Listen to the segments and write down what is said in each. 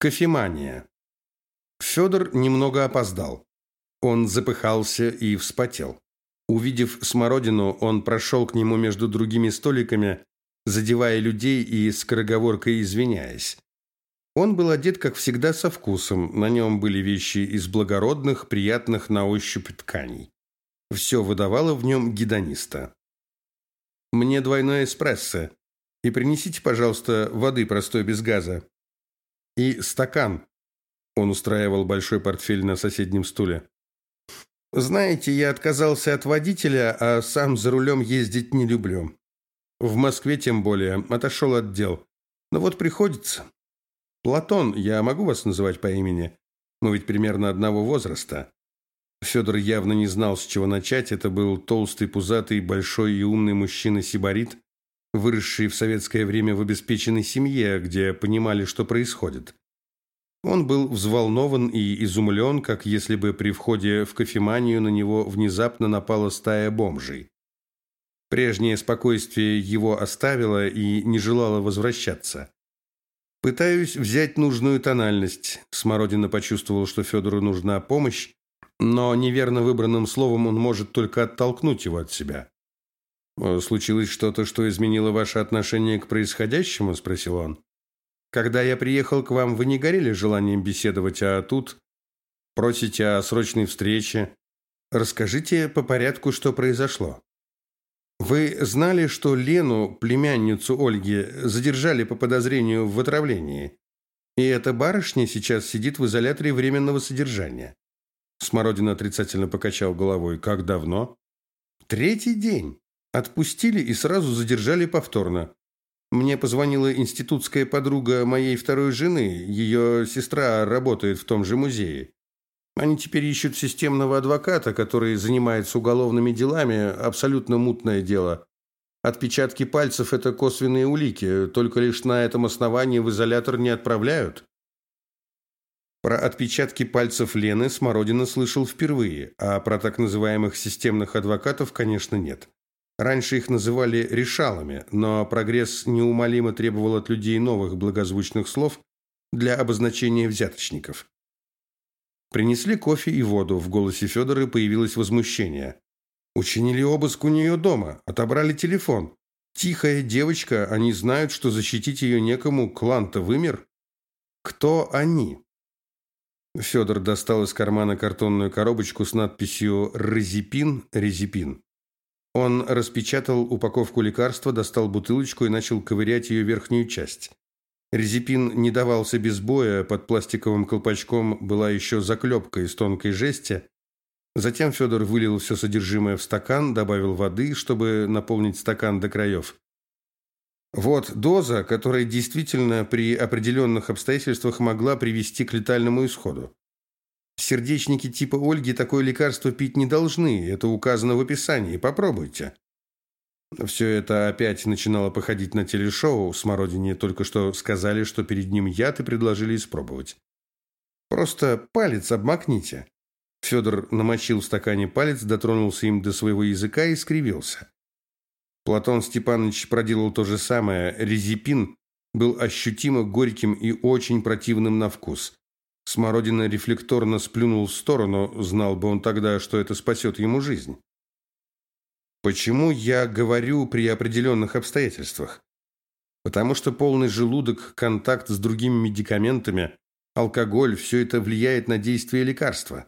Кофемания. Федор немного опоздал. Он запыхался и вспотел. Увидев смородину, он прошел к нему между другими столиками, задевая людей и скороговоркой извиняясь. Он был одет, как всегда, со вкусом. На нем были вещи из благородных, приятных на ощупь тканей. Все выдавало в нем гедониста. «Мне двойное эспрессо. И принесите, пожалуйста, воды простой без газа», и стакан. Он устраивал большой портфель на соседнем стуле. Знаете, я отказался от водителя, а сам за рулем ездить не люблю. В Москве тем более отошел от дел. Но вот приходится. Платон, я могу вас называть по имени? Мы ведь примерно одного возраста. Федор явно не знал, с чего начать. Это был толстый, пузатый, большой и умный мужчина-сибарит, выросший в советское время в обеспеченной семье, где понимали, что происходит. Он был взволнован и изумлен, как если бы при входе в кофеманию на него внезапно напала стая бомжей. Прежнее спокойствие его оставило и не желало возвращаться. «Пытаюсь взять нужную тональность». Смородина почувствовал, что Федору нужна помощь, но неверно выбранным словом он может только оттолкнуть его от себя. «Э, «Случилось что-то, что изменило ваше отношение к происходящему?» – спросил он. «Когда я приехал к вам, вы не горели желанием беседовать, а тут просите о срочной встрече. Расскажите по порядку, что произошло». «Вы знали, что Лену, племянницу Ольги, задержали по подозрению в отравлении? И эта барышня сейчас сидит в изоляторе временного содержания?» Смородина отрицательно покачал головой. «Как давно?» «Третий день. Отпустили и сразу задержали повторно. Мне позвонила институтская подруга моей второй жены. Ее сестра работает в том же музее. Они теперь ищут системного адвоката, который занимается уголовными делами. Абсолютно мутное дело. Отпечатки пальцев – это косвенные улики. Только лишь на этом основании в изолятор не отправляют. Про отпечатки пальцев Лены Смородина слышал впервые, а про так называемых системных адвокатов, конечно, нет. Раньше их называли решалами, но прогресс неумолимо требовал от людей новых благозвучных слов для обозначения взяточников. Принесли кофе и воду, в голосе Федора появилось возмущение. Учинили обыск у нее дома, отобрали телефон. Тихая девочка, они знают, что защитить ее некому, клан-то вымер. Кто они? Федор достал из кармана картонную коробочку с надписью «Резипин, резипин». Он распечатал упаковку лекарства, достал бутылочку и начал ковырять ее верхнюю часть. Резепин не давался без боя, под пластиковым колпачком была еще заклепка из тонкой жести. Затем Федор вылил все содержимое в стакан, добавил воды, чтобы наполнить стакан до краев. Вот доза, которая действительно при определенных обстоятельствах могла привести к летальному исходу. Сердечники типа Ольги такое лекарство пить не должны, это указано в описании, попробуйте. Все это опять начинало походить на телешоу. Смородине только что сказали, что перед ним яд и предложили испробовать. Просто палец обмакните. Федор намочил в стакане палец, дотронулся им до своего языка и скривился. Платон Степанович проделал то же самое. Резипин был ощутимо горьким и очень противным на вкус. Смородина рефлекторно сплюнул в сторону, знал бы он тогда, что это спасет ему жизнь. Почему я говорю при определенных обстоятельствах? Потому что полный желудок, контакт с другими медикаментами, алкоголь – все это влияет на действие лекарства.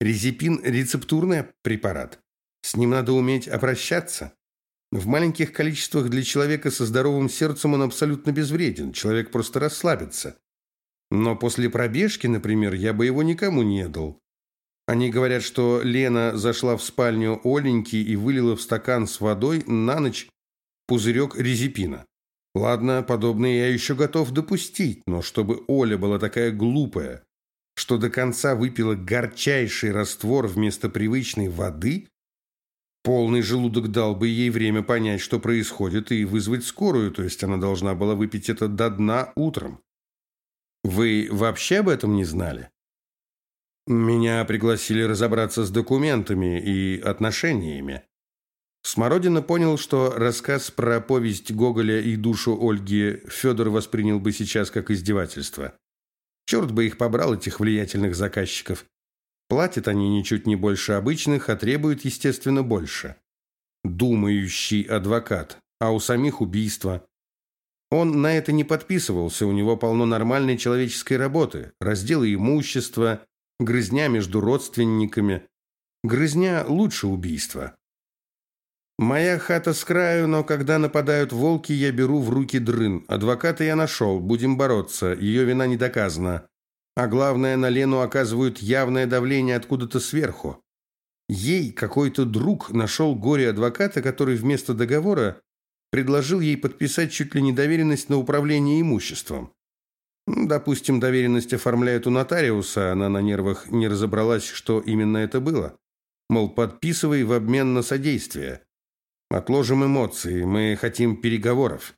Резепин – рецептурный препарат. С ним надо уметь обращаться. В маленьких количествах для человека со здоровым сердцем он абсолютно безвреден. Человек просто расслабится. Но после пробежки, например, я бы его никому не дал. Они говорят, что Лена зашла в спальню Оленьки и вылила в стакан с водой на ночь пузырек резепина. Ладно, подобное я еще готов допустить, но чтобы Оля была такая глупая, что до конца выпила горчайший раствор вместо привычной воды, полный желудок дал бы ей время понять, что происходит, и вызвать скорую, то есть она должна была выпить это до дна утром. Вы вообще об этом не знали? Меня пригласили разобраться с документами и отношениями. Смородина понял, что рассказ про повесть Гоголя и душу Ольги Федор воспринял бы сейчас как издевательство. Черт бы их побрал, этих влиятельных заказчиков. Платят они ничуть не больше обычных, а требуют, естественно, больше. Думающий адвокат, а у самих убийство. Он на это не подписывался, у него полно нормальной человеческой работы. Разделы имущества, грызня между родственниками. Грызня лучше убийства. Моя хата с краю, но когда нападают волки, я беру в руки дрын. Адвоката я нашел, будем бороться, ее вина не доказана. А главное, на Лену оказывают явное давление откуда-то сверху. Ей какой-то друг нашел горе-адвоката, который вместо договора предложил ей подписать чуть ли не доверенность на управление имуществом. Допустим, доверенность оформляют у нотариуса, она на нервах не разобралась, что именно это было. Мол, подписывай в обмен на содействие. Отложим эмоции, мы хотим переговоров.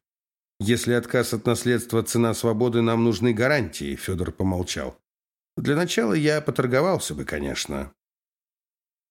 Если отказ от наследства цена свободы, нам нужны гарантии, Федор помолчал. Для начала я поторговался бы, конечно.